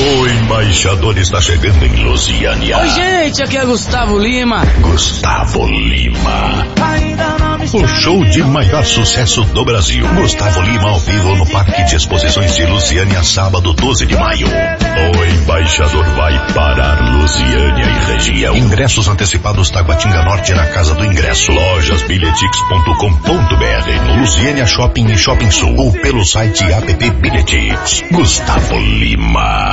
O embaixador está chegando em Lusiânia. Oi, gente, aqui é Gustavo Lima. Gustavo Lima. O show de maior sucesso do Brasil. Gustavo Lima ao vivo no Parque de Exposições de Lusiânia, sábado 12 de maio. O embaixador vai parar Lusiânia e região. Ingressos antecipados Taguatinga Norte na Casa do Ingresso. Lojasbilhetix.com.br no Lusiânia Shopping e Shopping Sul ou pelo site app Bilhetix. Gustavo Lima.